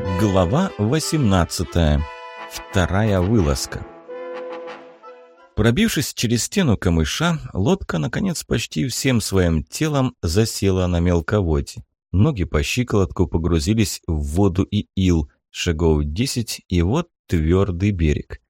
Глава 18. Вторая вылазка. Пробившись через стену камыша, лодка, наконец, почти всем своим телом засела на мелководье. Ноги по щиколотку погрузились в воду и ил, шагов десять, и вот твердый берег.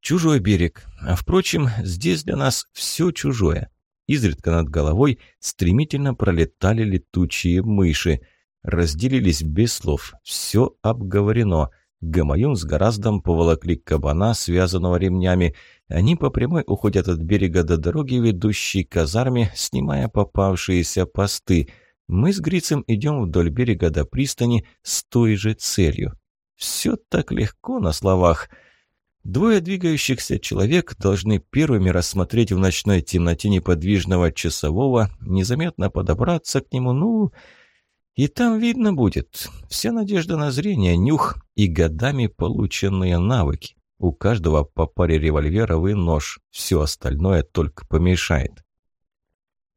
Чужой берег, а впрочем, здесь для нас все чужое. Изредка над головой стремительно пролетали летучие мыши – разделились без слов. Все обговорено. Гамаюн с Гораздом поволокли кабана, связанного ремнями. Они по прямой уходят от берега до дороги, ведущей к казарме, снимая попавшиеся посты. Мы с Грицем идем вдоль берега до пристани с той же целью. Все так легко на словах. Двое двигающихся человек должны первыми рассмотреть в ночной темноте неподвижного часового, незаметно подобраться к нему, ну... И там видно будет. Вся надежда на зрение, нюх и годами полученные навыки. У каждого по паре револьверов и нож. Все остальное только помешает.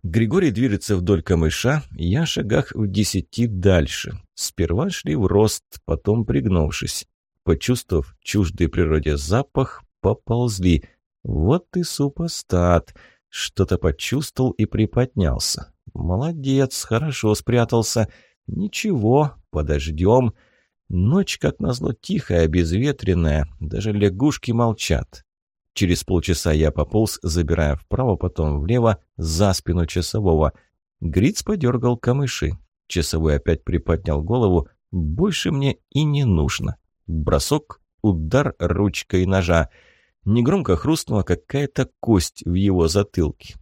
Григорий движется вдоль камыша, я шагах в десяти дальше. Сперва шли в рост, потом пригнувшись. Почувствовав чуждый природе запах, поползли. Вот и супостат. Что-то почувствовал и приподнялся. Молодец, хорошо спрятался. Ничего, подождем. Ночь, как назло, тихая, безветренная. Даже лягушки молчат. Через полчаса я пополз, забирая вправо, потом влево, за спину часового. Гриц подергал камыши. Часовой опять приподнял голову. Больше мне и не нужно. Бросок, удар ручкой ножа. Негромко хрустнула какая-то кость в его затылке.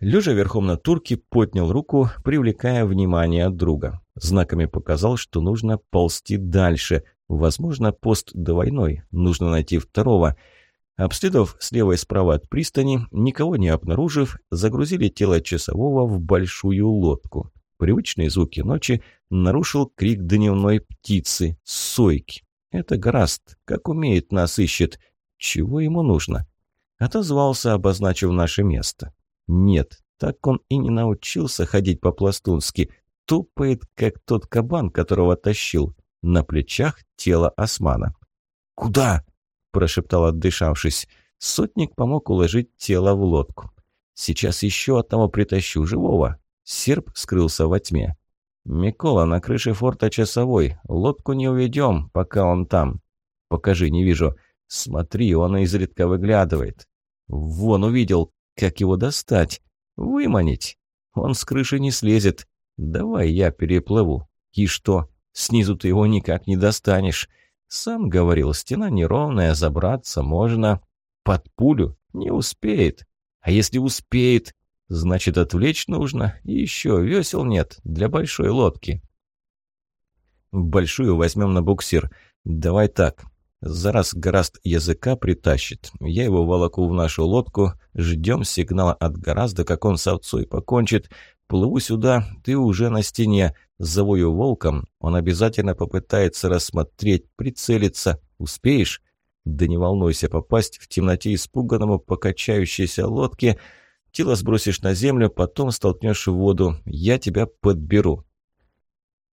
Лежа верхом на турке, поднял руку, привлекая внимание друга. Знаками показал, что нужно ползти дальше. Возможно, пост двойной. Нужно найти второго. Обследовав слева и справа от пристани, никого не обнаружив, загрузили тело часового в большую лодку. Привычные звуки ночи нарушил крик дневной птицы, сойки. Это Граст, как умеет, нас ищет. Чего ему нужно? Отозвался, обозначив наше место. Нет, так он и не научился ходить по-пластунски. Тупает, как тот кабан, которого тащил. На плечах тело османа. «Куда?» – прошептал, отдышавшись. Сотник помог уложить тело в лодку. «Сейчас еще одного притащу, живого». Серп скрылся во тьме. «Микола, на крыше форта часовой. Лодку не уведем, пока он там». «Покажи, не вижу». «Смотри, он изредка выглядывает». «Вон, увидел. Как его достать? Выманить? Он с крыши не слезет. Давай я переплыву. И что? Снизу ты его никак не достанешь. Сам говорил, стена неровная, забраться можно. Под пулю не успеет. А если успеет, значит отвлечь нужно. И еще весел нет для большой лодки. Большую возьмем на буксир. Давай так, Зараз Гораст языка притащит. Я его волоку в нашу лодку. Ждем сигнала от Гораздо, как он с овцой покончит. Плыву сюда, ты уже на стене. Завою волком. Он обязательно попытается рассмотреть, прицелиться. Успеешь? Да не волнуйся, попасть в темноте испуганному покачающейся лодке. Тело сбросишь на землю, потом столкнешь в воду. Я тебя подберу.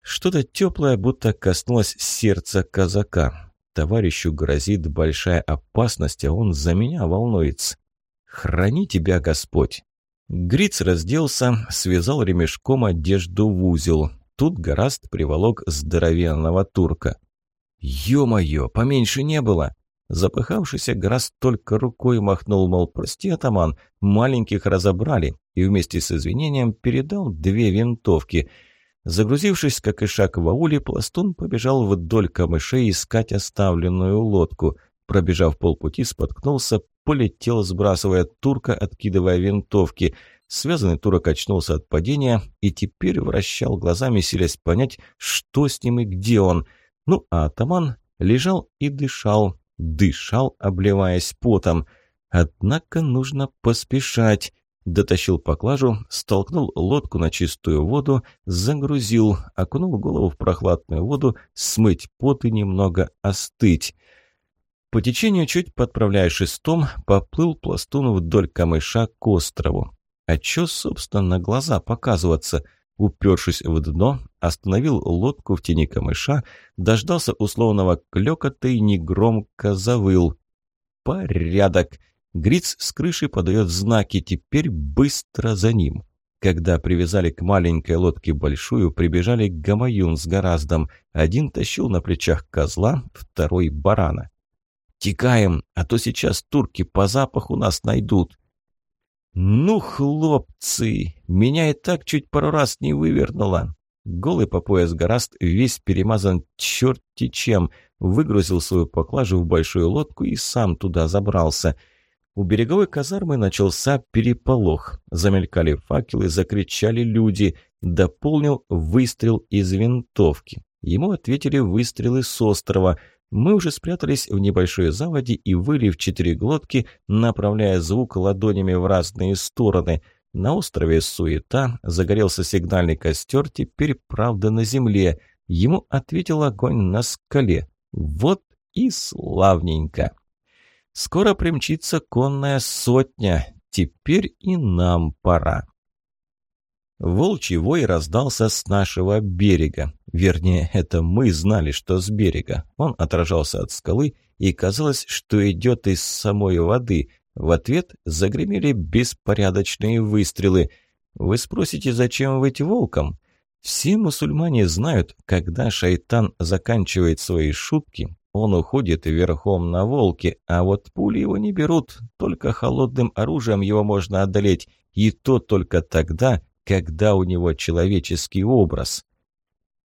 Что-то теплое будто коснулось сердца казака товарищу грозит большая опасность, а он за меня волнуется. Храни тебя Господь!» Гриц разделся, связал ремешком одежду в узел. Тут Гораст приволок здоровенного турка. «Ё-моё, поменьше не было!» Запыхавшийся Гораст только рукой махнул, мол, прости, атаман, маленьких разобрали, и вместе с извинением передал две винтовки – Загрузившись, как и шаг в ауле, пластун побежал вдоль камышей искать оставленную лодку. Пробежав полпути, споткнулся, полетел, сбрасывая турка, откидывая винтовки. Связанный турок очнулся от падения и теперь вращал глазами, силясь понять, что с ним и где он. Ну, а атаман лежал и дышал, дышал, обливаясь потом. Однако нужно поспешать дотащил поклажу, столкнул лодку на чистую воду, загрузил, окунул голову в прохладную воду, смыть пот и немного остыть. По течению, чуть подправляя шестом, поплыл пластун вдоль камыша к острову. А чё, собственно, глаза показываться? Упершись в дно, остановил лодку в тени камыша, дождался условного клёкота и негромко завыл. «Порядок!» Гриц с крыши подает знаки, теперь быстро за ним. Когда привязали к маленькой лодке большую, прибежали Гамаюн с Гораздом. Один тащил на плечах козла, второй – барана. «Текаем, а то сейчас турки по запаху нас найдут». «Ну, хлопцы, меня и так чуть пару раз не вывернуло». Голый по пояс Гораст весь перемазан черти чем, выгрузил свою поклажу в большую лодку и сам туда забрался – у береговой казармы начался переполох. Замелькали факелы, закричали люди. Дополнил выстрел из винтовки. Ему ответили выстрелы с острова. Мы уже спрятались в небольшой заводе и выли в четыре глотки, направляя звук ладонями в разные стороны. На острове суета, загорелся сигнальный костер, теперь, правда, на земле. Ему ответил огонь на скале. Вот и славненько. Скоро примчится конная сотня. Теперь и нам пора. Волчий вой раздался с нашего берега. Вернее, это мы знали, что с берега. Он отражался от скалы, и казалось, что идет из самой воды. В ответ загремели беспорядочные выстрелы. Вы спросите, зачем быть волком? Все мусульмане знают, когда шайтан заканчивает свои шутки, он уходит верхом на волке, а вот пули его не берут, только холодным оружием его можно одолеть, и то только тогда, когда у него человеческий образ.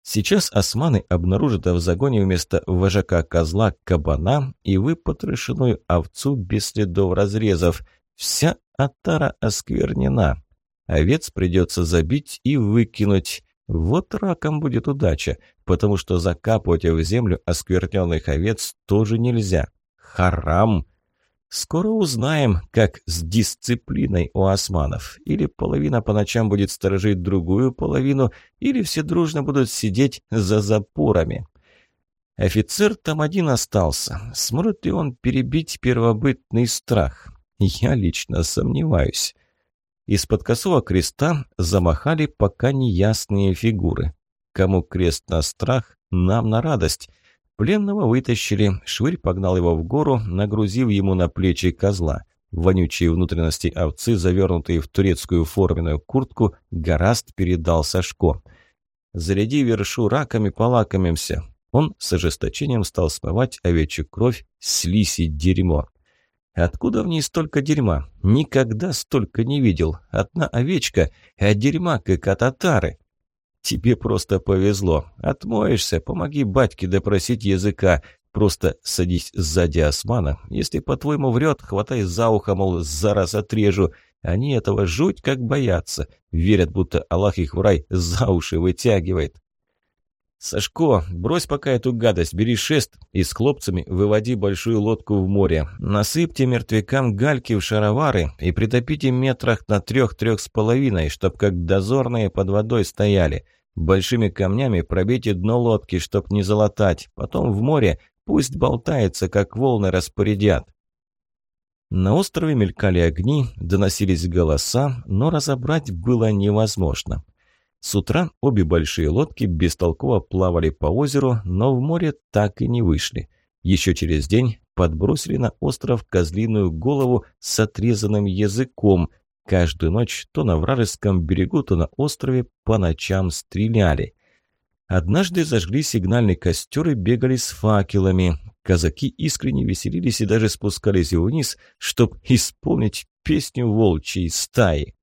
Сейчас османы обнаружат в загоне вместо вожака козла кабана и выпотрошенную овцу без следов разрезов. Вся отара осквернена. Овец придется забить и выкинуть. Вот раком будет удача, потому что закапывать в землю оскверненных овец тоже нельзя. Харам! Скоро узнаем, как с дисциплиной у османов. Или половина по ночам будет сторожить другую половину, или все дружно будут сидеть за запорами. Офицер там один остался. Сможет ли он перебить первобытный страх? Я лично сомневаюсь. Из-под косого креста замахали пока неясные фигуры. Кому крест на страх, нам на радость. Пленного вытащили, швырь погнал его в гору, нагрузив ему на плечи козла. Вонючие внутренности овцы, завернутые в турецкую форменную куртку, гораст передал Сашко. «Заряди вершу раками, полакомимся». Он с ожесточением стал смывать овечью кровь, слизь и дерьмо. Откуда в ней столько дерьма? Никогда столько не видел. Одна овечка, а дерьма как от татары. Тебе просто повезло. Отмоешься, помоги батьке допросить языка. Просто садись сзади османа. Если по-твоему врет, хватай за ухо, мол, за раз отрежу. Они этого жуть как боятся. Верят, будто Аллах их в рай за уши вытягивает. «Сашко, брось пока эту гадость, бери шест и с хлопцами выводи большую лодку в море. Насыпьте мертвякам гальки в шаровары и притопите метрах на трех-трех с половиной, чтоб как дозорные под водой стояли. Большими камнями пробейте дно лодки, чтоб не залатать. Потом в море пусть болтается, как волны распорядят». На острове мелькали огни, доносились голоса, но разобрать было невозможно. С утра обе большие лодки бестолково плавали по озеру, но в море так и не вышли. Еще через день подбросили на остров козлиную голову с отрезанным языком. Каждую ночь то на вражеском берегу, то на острове по ночам стреляли. Однажды зажгли сигнальный костер и бегали с факелами. Казаки искренне веселились и даже спускались вниз, чтобы исполнить песню волчьей стаи.